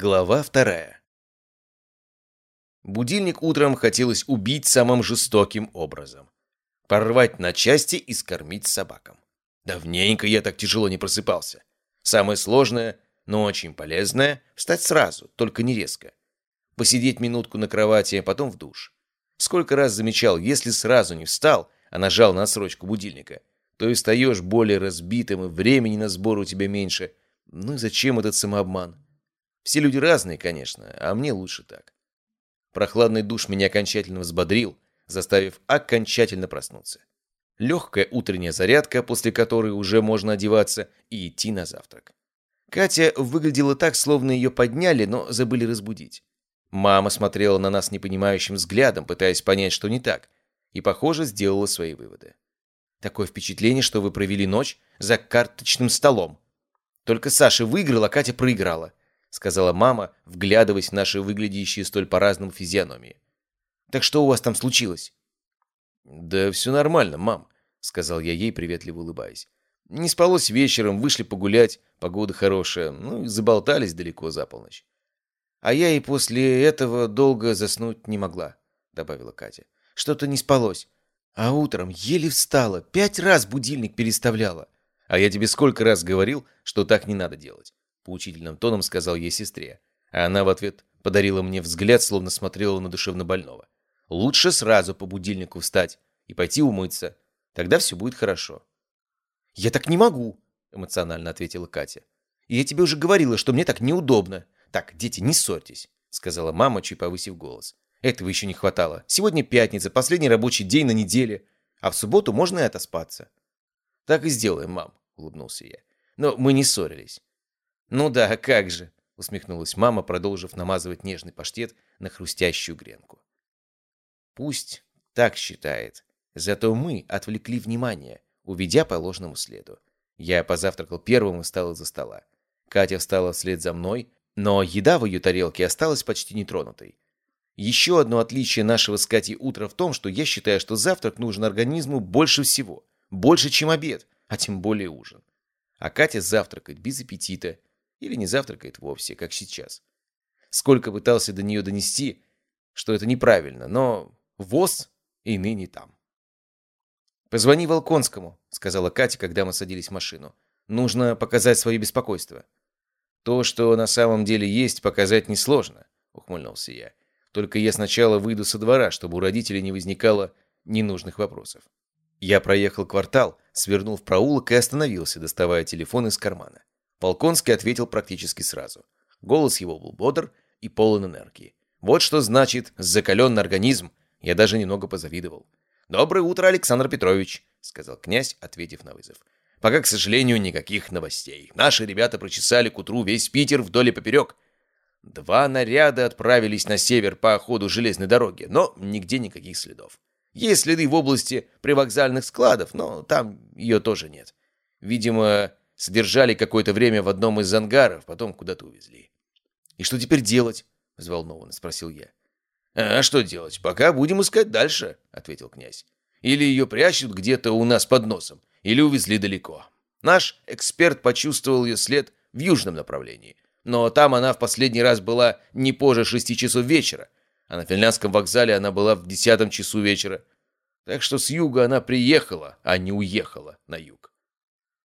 Глава вторая. Будильник утром хотелось убить самым жестоким образом. Порвать на части и скормить собакам. Давненько я так тяжело не просыпался. Самое сложное, но очень полезное — встать сразу, только не резко. Посидеть минутку на кровати, а потом в душ. Сколько раз замечал, если сразу не встал, а нажал на отсрочку будильника, то и встаешь более разбитым, и времени на сбор у тебя меньше. Ну и зачем этот самообман? Все люди разные, конечно, а мне лучше так. Прохладный душ меня окончательно взбодрил, заставив окончательно проснуться. Легкая утренняя зарядка, после которой уже можно одеваться и идти на завтрак. Катя выглядела так, словно ее подняли, но забыли разбудить. Мама смотрела на нас непонимающим взглядом, пытаясь понять, что не так, и, похоже, сделала свои выводы. Такое впечатление, что вы провели ночь за карточным столом. Только Саша выиграл, а Катя проиграла. — сказала мама, вглядываясь в наши выглядящие столь по-разному физиономии. «Так что у вас там случилось?» «Да все нормально, мам», — сказал я ей, приветливо улыбаясь. «Не спалось вечером, вышли погулять, погода хорошая, ну и заболтались далеко за полночь». «А я и после этого долго заснуть не могла», — добавила Катя. «Что-то не спалось. А утром еле встала, пять раз будильник переставляла. А я тебе сколько раз говорил, что так не надо делать поучительным тоном сказал ей сестре. А она в ответ подарила мне взгляд, словно смотрела на душевно больного. Лучше сразу по будильнику встать и пойти умыться. Тогда все будет хорошо. «Я так не могу», — эмоционально ответила Катя. «И я тебе уже говорила, что мне так неудобно. Так, дети, не ссорьтесь», — сказала мама, чуть повысив голос. «Этого еще не хватало. Сегодня пятница, последний рабочий день на неделе, а в субботу можно и отоспаться». «Так и сделаем, мам», — улыбнулся я. «Но мы не ссорились. «Ну да, как же!» — усмехнулась мама, продолжив намазывать нежный паштет на хрустящую гренку. «Пусть так считает. Зато мы отвлекли внимание, уведя по ложному следу. Я позавтракал первым и встал из-за стола. Катя встала вслед за мной, но еда в ее тарелке осталась почти нетронутой. Еще одно отличие нашего с Катей утра в том, что я считаю, что завтрак нужен организму больше всего. Больше, чем обед, а тем более ужин. А Катя завтракает без аппетита, или не завтракает вовсе, как сейчас. Сколько пытался до нее донести, что это неправильно, но ВОЗ и ныне там. «Позвони Волконскому», — сказала Катя, когда мы садились в машину. «Нужно показать свое беспокойство». «То, что на самом деле есть, показать несложно», — ухмыльнулся я. «Только я сначала выйду со двора, чтобы у родителей не возникало ненужных вопросов». Я проехал квартал, свернул в проулок и остановился, доставая телефон из кармана. Полконский ответил практически сразу. Голос его был бодр и полон энергии. Вот что значит закаленный организм. Я даже немного позавидовал. «Доброе утро, Александр Петрович», — сказал князь, ответив на вызов. «Пока, к сожалению, никаких новостей. Наши ребята прочесали к утру весь Питер вдоль и поперек. Два наряда отправились на север по ходу железной дороги, но нигде никаких следов. Есть следы в области привокзальных складов, но там ее тоже нет. Видимо, Содержали какое-то время в одном из ангаров, потом куда-то увезли. «И что теперь делать?» — взволнованно спросил я. «А что делать? Пока будем искать дальше», — ответил князь. «Или ее прячут где-то у нас под носом, или увезли далеко. Наш эксперт почувствовал ее след в южном направлении, но там она в последний раз была не позже шести часов вечера, а на финляндском вокзале она была в десятом часу вечера. Так что с юга она приехала, а не уехала на юг.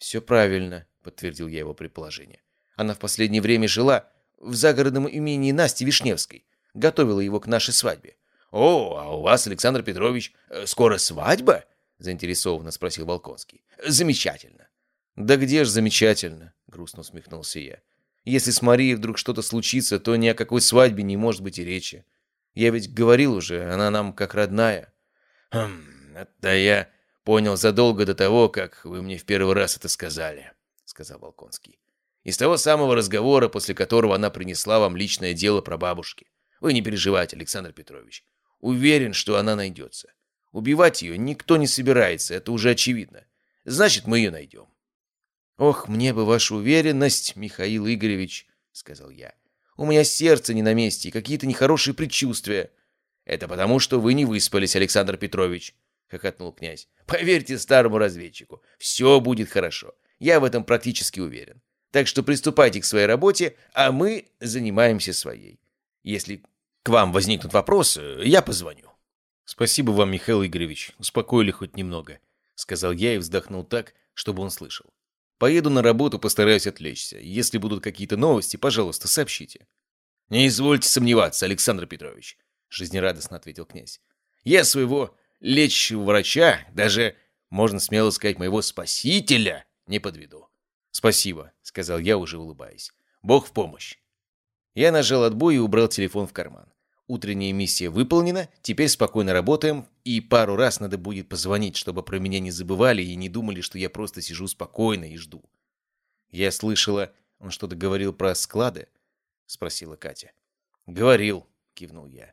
«Все правильно», — подтвердил я его предположение. «Она в последнее время жила в загородном имении Насти Вишневской, готовила его к нашей свадьбе». «О, а у вас, Александр Петрович, э, скоро свадьба?» — заинтересованно спросил Балконский. «Замечательно». «Да где ж замечательно?» — грустно усмехнулся я. «Если с Марией вдруг что-то случится, то ни о какой свадьбе не может быть и речи. Я ведь говорил уже, она нам как родная». «Хм, это я понял задолго до того, как вы мне в первый раз это сказали», — сказал Волконский. «Из того самого разговора, после которого она принесла вам личное дело про бабушки. Вы не переживайте, Александр Петрович. Уверен, что она найдется. Убивать ее никто не собирается, это уже очевидно. Значит, мы ее найдем». «Ох, мне бы ваша уверенность, Михаил Игоревич», — сказал я. «У меня сердце не на месте и какие-то нехорошие предчувствия». «Это потому, что вы не выспались, Александр Петрович», — хохотнул князь. «Поверьте старому разведчику, все будет хорошо. Я в этом практически уверен. Так что приступайте к своей работе, а мы занимаемся своей. Если к вам возникнут вопросы, я позвоню». «Спасибо вам, Михаил Игоревич, успокоили хоть немного», — сказал я и вздохнул так, чтобы он слышал. «Поеду на работу, постараюсь отвлечься. Если будут какие-то новости, пожалуйста, сообщите». «Не извольте сомневаться, Александр Петрович», — жизнерадостно ответил князь. «Я своего лечащего врача, даже, можно смело сказать, моего спасителя, не подведу». «Спасибо», — сказал я, уже улыбаясь. «Бог в помощь». Я нажал отбой и убрал телефон в карман. Утренняя миссия выполнена, теперь спокойно работаем, и пару раз надо будет позвонить, чтобы про меня не забывали и не думали, что я просто сижу спокойно и жду. Я слышала, он что-то говорил про склады, спросила Катя. Говорил, кивнул я.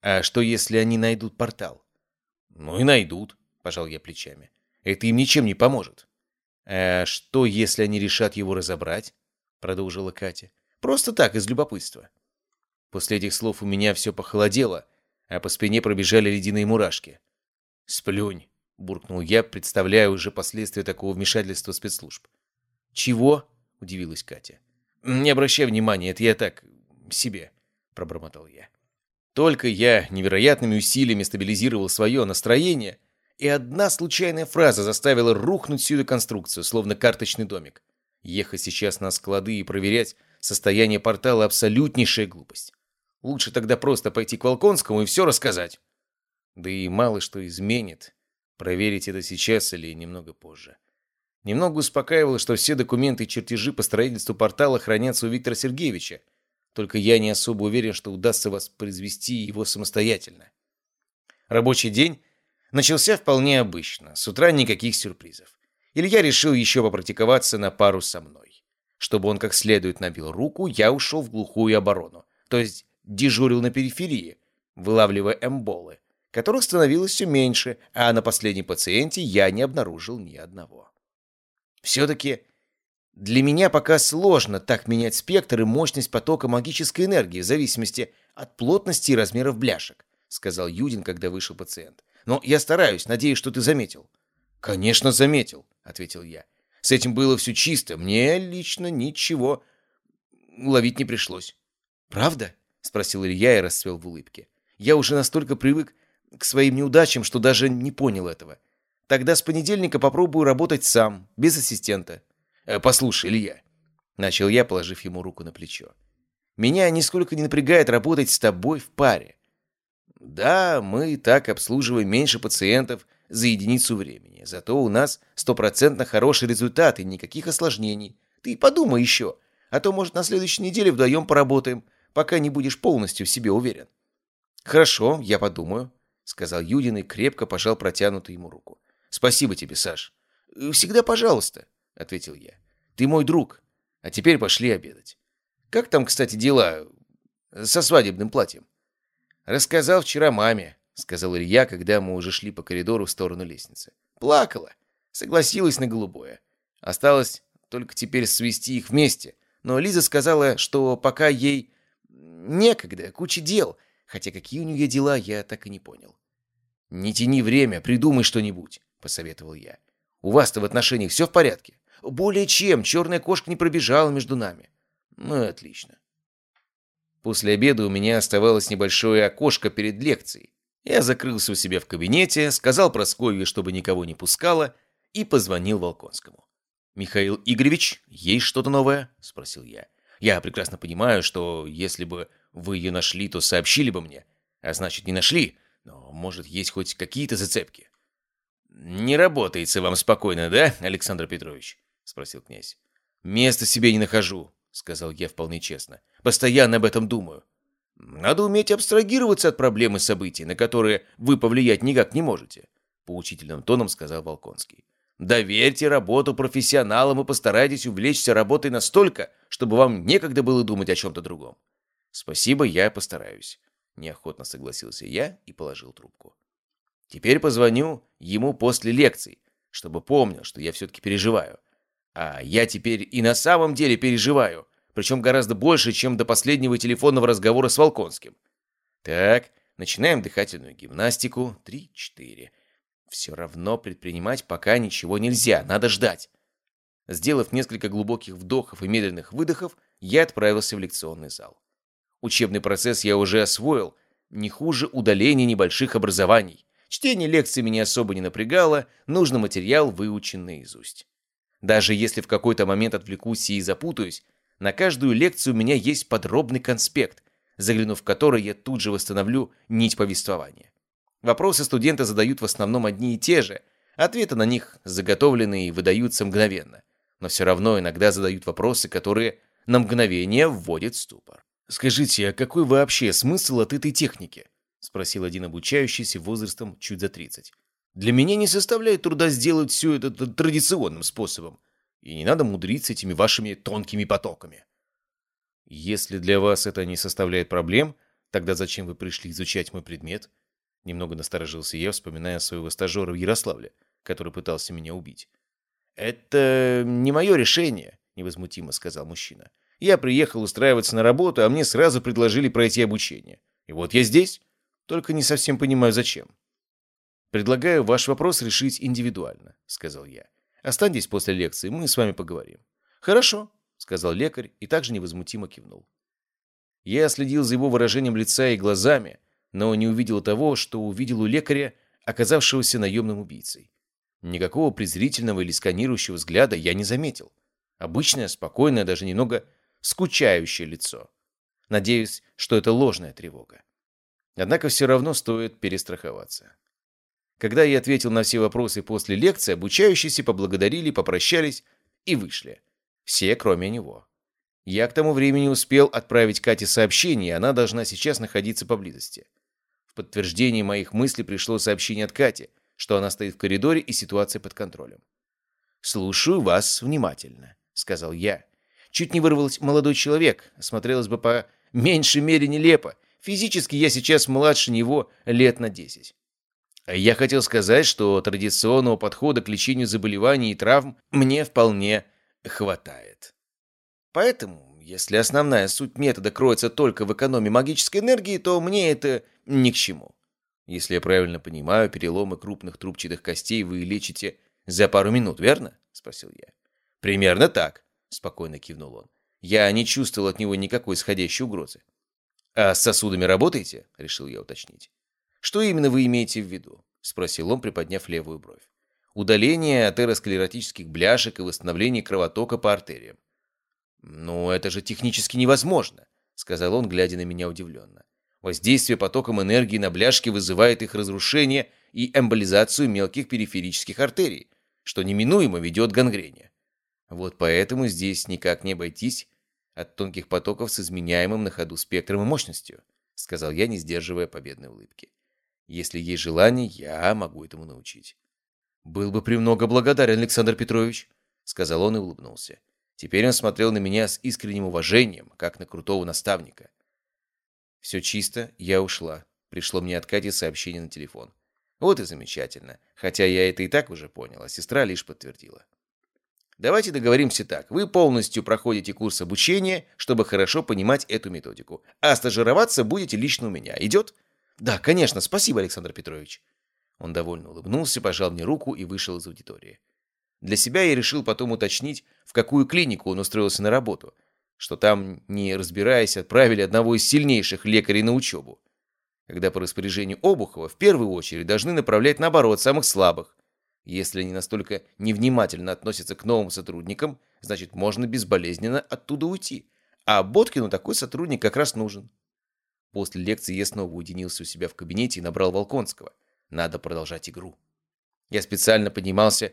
А что, если они найдут портал? Ну и найдут, пожал я плечами. Это им ничем не поможет. А что, если они решат его разобрать? Продолжила Катя. Просто так, из любопытства. После этих слов у меня все похолодело, а по спине пробежали ледяные мурашки. «Сплюнь», — буркнул я, представляя уже последствия такого вмешательства спецслужб. «Чего?» — удивилась Катя. «Не обращай внимания, это я так... себе», — пробормотал я. Только я невероятными усилиями стабилизировал свое настроение, и одна случайная фраза заставила рухнуть всю эту конструкцию, словно карточный домик. Ехать сейчас на склады и проверять состояние портала — абсолютнейшая глупость. Лучше тогда просто пойти к Волконскому и все рассказать. Да и мало что изменит. Проверить это сейчас или немного позже. Немного успокаивало, что все документы и чертежи по строительству портала хранятся у Виктора Сергеевича. Только я не особо уверен, что удастся воспроизвести его самостоятельно. Рабочий день начался вполне обычно. С утра никаких сюрпризов. Илья решил еще попрактиковаться на пару со мной. Чтобы он как следует набил руку, я ушел в глухую оборону. То есть дежурил на периферии, вылавливая эмболы, которых становилось все меньше, а на последнем пациенте я не обнаружил ни одного. Все-таки для меня пока сложно так менять спектр и мощность потока магической энергии в зависимости от плотности и размеров бляшек, сказал Юдин, когда вышел пациент. Но я стараюсь, надеюсь, что ты заметил. Конечно, заметил, ответил я. С этим было все чисто, мне лично ничего ловить не пришлось. Правда? — спросил Илья и расцвел в улыбке. «Я уже настолько привык к своим неудачам, что даже не понял этого. Тогда с понедельника попробую работать сам, без ассистента». «Э, «Послушай, Илья», — начал я, положив ему руку на плечо. «Меня нисколько не напрягает работать с тобой в паре. Да, мы так обслуживаем меньше пациентов за единицу времени, зато у нас стопроцентно хороший результат и никаких осложнений. Ты подумай еще, а то, может, на следующей неделе вдвоем поработаем, пока не будешь полностью в себе уверен. «Хорошо, я подумаю», — сказал Юдин и крепко пожал протянутую ему руку. «Спасибо тебе, Саш». «Всегда пожалуйста», — ответил я. «Ты мой друг. А теперь пошли обедать. Как там, кстати, дела со свадебным платьем?» «Рассказал вчера маме», — сказал Илья, когда мы уже шли по коридору в сторону лестницы. «Плакала. Согласилась на голубое. Осталось только теперь свести их вместе. Но Лиза сказала, что пока ей Некогда, куча дел. Хотя какие у нее дела, я так и не понял. «Не тяни время, придумай что-нибудь», — посоветовал я. «У вас-то в отношениях все в порядке?» «Более чем. Черная кошка не пробежала между нами». «Ну и отлично». После обеда у меня оставалось небольшое окошко перед лекцией. Я закрылся у себя в кабинете, сказал Прасковье, чтобы никого не пускала, и позвонил Волконскому. «Михаил Игоревич, есть что-то новое?» — спросил я. Я прекрасно понимаю, что если бы вы ее нашли, то сообщили бы мне. А значит, не нашли, но, может, есть хоть какие-то зацепки. «Не работается вам спокойно, да, Александр Петрович?» — спросил князь. «Места себе не нахожу», — сказал я вполне честно. «Постоянно об этом думаю. Надо уметь абстрагироваться от проблемы событий, на которые вы повлиять никак не можете», — поучительным тоном сказал Волконский. Доверьте работу профессионалам и постарайтесь увлечься работой настолько, чтобы вам некогда было думать о чем-то другом. Спасибо, я постараюсь. Неохотно согласился я и положил трубку. Теперь позвоню ему после лекций, чтобы помнил, что я все-таки переживаю. А я теперь и на самом деле переживаю, причем гораздо больше, чем до последнего телефонного разговора с Волконским. Так, начинаем дыхательную гимнастику. Три-четыре. Все равно предпринимать пока ничего нельзя, надо ждать. Сделав несколько глубоких вдохов и медленных выдохов, я отправился в лекционный зал. Учебный процесс я уже освоил, не хуже удаления небольших образований. Чтение лекций меня особо не напрягало, нужный материал выучен наизусть. Даже если в какой-то момент отвлекусь и запутаюсь, на каждую лекцию у меня есть подробный конспект, заглянув в который я тут же восстановлю нить повествования. Вопросы студенты задают в основном одни и те же, ответы на них заготовлены и выдаются мгновенно, но все равно иногда задают вопросы, которые на мгновение вводят в ступор. «Скажите, а какой вообще смысл от этой техники?» — спросил один обучающийся возрастом чуть за 30. «Для меня не составляет труда сделать все это традиционным способом, и не надо мудриться этими вашими тонкими потоками». «Если для вас это не составляет проблем, тогда зачем вы пришли изучать мой предмет?» Немного насторожился я, вспоминая своего стажера в Ярославле, который пытался меня убить. «Это не мое решение», — невозмутимо сказал мужчина. Я приехал устраиваться на работу, а мне сразу предложили пройти обучение. И вот я здесь, только не совсем понимаю, зачем. «Предлагаю ваш вопрос решить индивидуально», — сказал я. «Останьтесь после лекции, мы с вами поговорим». «Хорошо», — сказал лекарь и также невозмутимо кивнул. Я следил за его выражением лица и глазами, но не увидел того, что увидел у лекаря, оказавшегося наемным убийцей. Никакого презрительного или сканирующего взгляда я не заметил. Обычное, спокойное, даже немного скучающее лицо. Надеюсь, что это ложная тревога. Однако все равно стоит перестраховаться. Когда я ответил на все вопросы после лекции, обучающиеся поблагодарили, попрощались и вышли. Все, кроме него. Я к тому времени успел отправить Кате сообщение, и она должна сейчас находиться поблизости. В подтверждение моих мыслей пришло сообщение от Кати, что она стоит в коридоре и ситуация под контролем. «Слушаю вас внимательно», — сказал я, Чуть не вырвался молодой человек, смотрелось бы по меньшей мере нелепо. Физически я сейчас младше него лет на 10. Я хотел сказать, что традиционного подхода к лечению заболеваний и травм мне вполне хватает. Поэтому, если основная суть метода кроется только в экономии магической энергии, то мне это ни к чему. Если я правильно понимаю, переломы крупных трубчатых костей вы лечите за пару минут, верно? Спросил я. Примерно так спокойно кивнул он. Я не чувствовал от него никакой исходящей угрозы. «А с сосудами работаете?» — решил я уточнить. «Что именно вы имеете в виду?» — спросил он, приподняв левую бровь. «Удаление атеросклеротических бляшек и восстановление кровотока по артериям». «Ну, это же технически невозможно», — сказал он, глядя на меня удивленно. «Воздействие потоком энергии на бляшки вызывает их разрушение и эмболизацию мелких периферических артерий, что неминуемо ведет к гангрене. Вот поэтому здесь никак не обойтись от тонких потоков с изменяемым на ходу спектром и мощностью, сказал я, не сдерживая победной улыбки. Если есть желание, я могу этому научить. Был бы премного благодарен, Александр Петрович, сказал он и улыбнулся. Теперь он смотрел на меня с искренним уважением, как на крутого наставника. Все чисто, я ушла. Пришло мне от Кати сообщение на телефон. Вот и замечательно. Хотя я это и так уже понял, а сестра лишь подтвердила. Давайте договоримся так. Вы полностью проходите курс обучения, чтобы хорошо понимать эту методику. А стажироваться будете лично у меня. Идет? Да, конечно. Спасибо, Александр Петрович. Он довольно улыбнулся, пожал мне руку и вышел из аудитории. Для себя я решил потом уточнить, в какую клинику он устроился на работу, что там, не разбираясь, отправили одного из сильнейших лекарей на учебу. Когда по распоряжению Обухова в первую очередь должны направлять, наоборот, самых слабых, если они настолько невнимательно относятся к новым сотрудникам, значит, можно безболезненно оттуда уйти. А Боткину такой сотрудник как раз нужен. После лекции я снова уединился у себя в кабинете и набрал Волконского. Надо продолжать игру. Я специально поднимался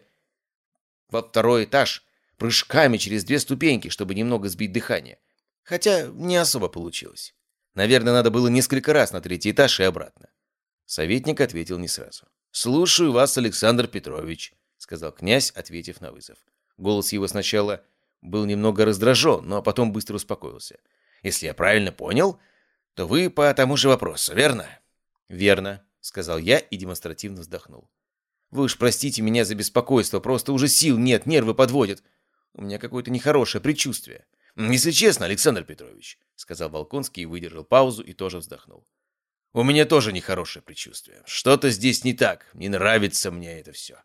во второй этаж прыжками через две ступеньки, чтобы немного сбить дыхание. Хотя не особо получилось. Наверное, надо было несколько раз на третий этаж и обратно. Советник ответил не сразу. «Слушаю вас, Александр Петрович», — сказал князь, ответив на вызов. Голос его сначала был немного раздражен, но потом быстро успокоился. «Если я правильно понял, то вы по тому же вопросу, верно?» «Верно», — сказал я и демонстративно вздохнул. «Вы уж простите меня за беспокойство, просто уже сил нет, нервы подводят. У меня какое-то нехорошее предчувствие». «Если честно, Александр Петрович», — сказал Волконский и выдержал паузу и тоже вздохнул. У меня тоже нехорошее предчувствие. Что-то здесь не так. Не нравится мне это все.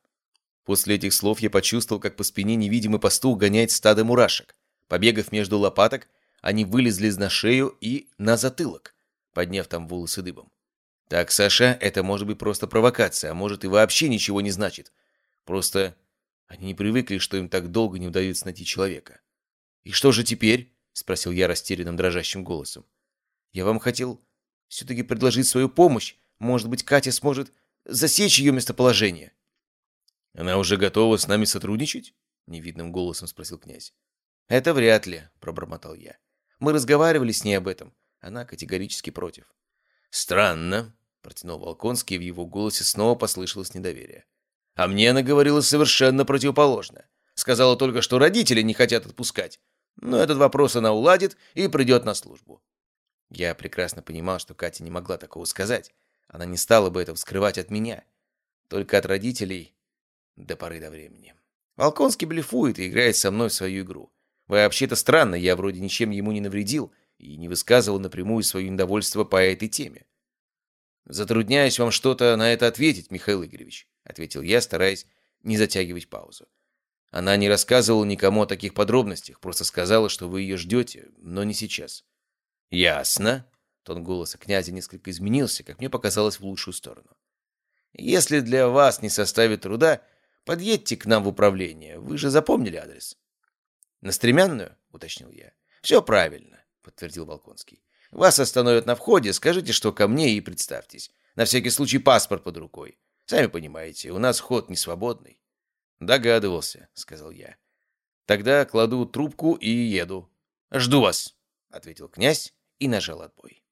После этих слов я почувствовал, как по спине невидимый пастух гоняет стадо мурашек. Побегав между лопаток, они вылезли на шею и на затылок, подняв там волосы дыбом. Так, Саша, это может быть просто провокация, а может и вообще ничего не значит. Просто они не привыкли, что им так долго не удается найти человека. «И что же теперь?» — спросил я растерянным дрожащим голосом. «Я вам хотел все-таки предложить свою помощь. Может быть, Катя сможет засечь ее местоположение». «Она уже готова с нами сотрудничать?» — невидным голосом спросил князь. «Это вряд ли», — пробормотал я. «Мы разговаривали с ней об этом. Она категорически против». «Странно», — протянул Волконский, и в его голосе снова послышалось недоверие. «А мне она говорила совершенно противоположно. Сказала только, что родители не хотят отпускать. Но этот вопрос она уладит и придет на службу». Я прекрасно понимал, что Катя не могла такого сказать. Она не стала бы этого скрывать от меня. Только от родителей до поры до времени. Волконский блефует и играет со мной в свою игру. Вообще-то странно, я вроде ничем ему не навредил и не высказывал напрямую свое недовольство по этой теме. «Затрудняюсь вам что-то на это ответить, Михаил Игоревич», — ответил я, стараясь не затягивать паузу. Она не рассказывала никому о таких подробностях, просто сказала, что вы ее ждете, но не сейчас. «Ясно». Тон голоса князя несколько изменился, как мне показалось, в лучшую сторону. «Если для вас не составит труда, подъедьте к нам в управление. Вы же запомнили адрес?» «На стремянную?» — уточнил я. «Все правильно», — подтвердил Балконский. «Вас остановят на входе, скажите, что ко мне, и представьтесь. На всякий случай паспорт под рукой. Сами понимаете, у нас ход не свободный». «Догадывался», — сказал я. «Тогда кладу трубку и еду». «Жду вас», — ответил князь и нажал отбой.